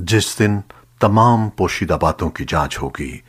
जिस दिन तमाम पोशीदा बातों की जाँच होगी